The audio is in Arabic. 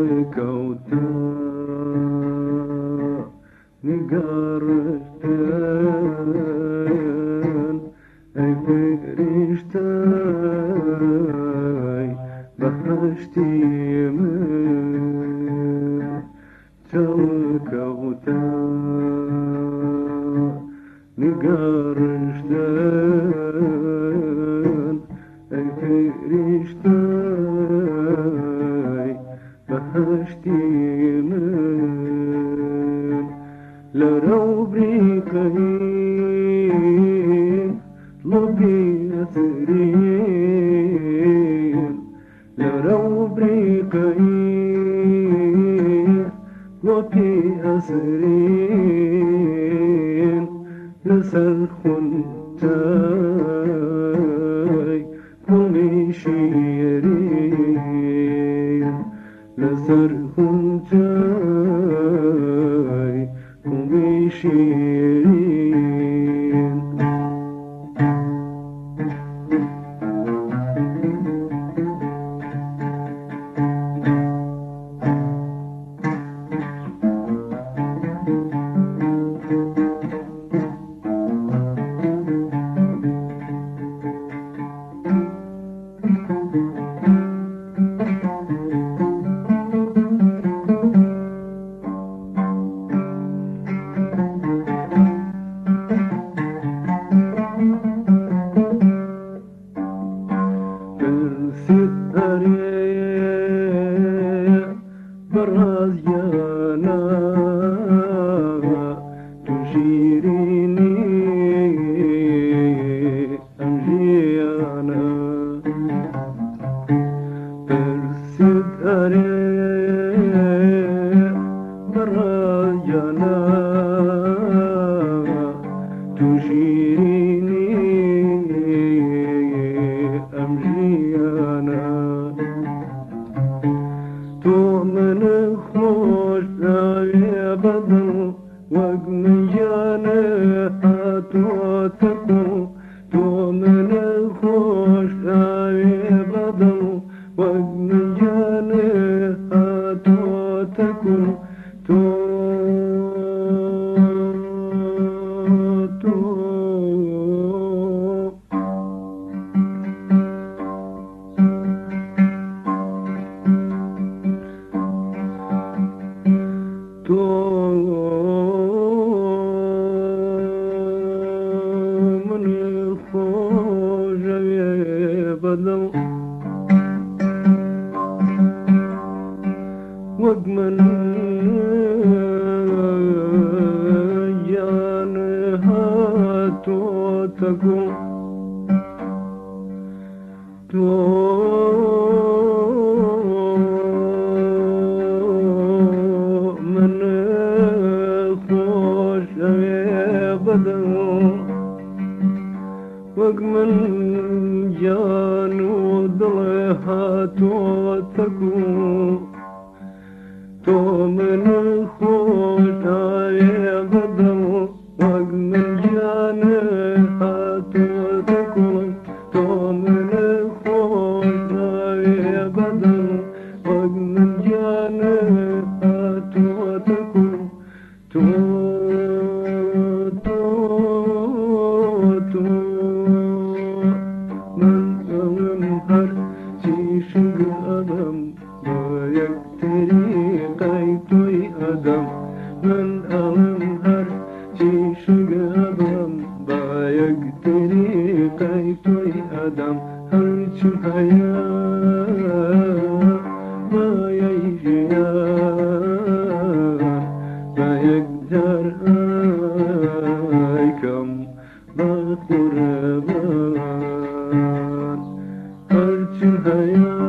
توكوتا نقارشتان أي فرشتاي بحشتي من توكوتا نقارشتان من لرو بريكهين لبي أثرين لرو بريكهين لبي أثرين لسر خنتاي كل شيرين لسر خنتاي كل peri biraz yana düşirini emriyana persi peri biraz yana خوش بدل وقمن جانو دلها تو تکو تو منو shugaban ba yaktari kayfai adam har cin haya ba yayya ba yakdar haykam ba qurban har cin haya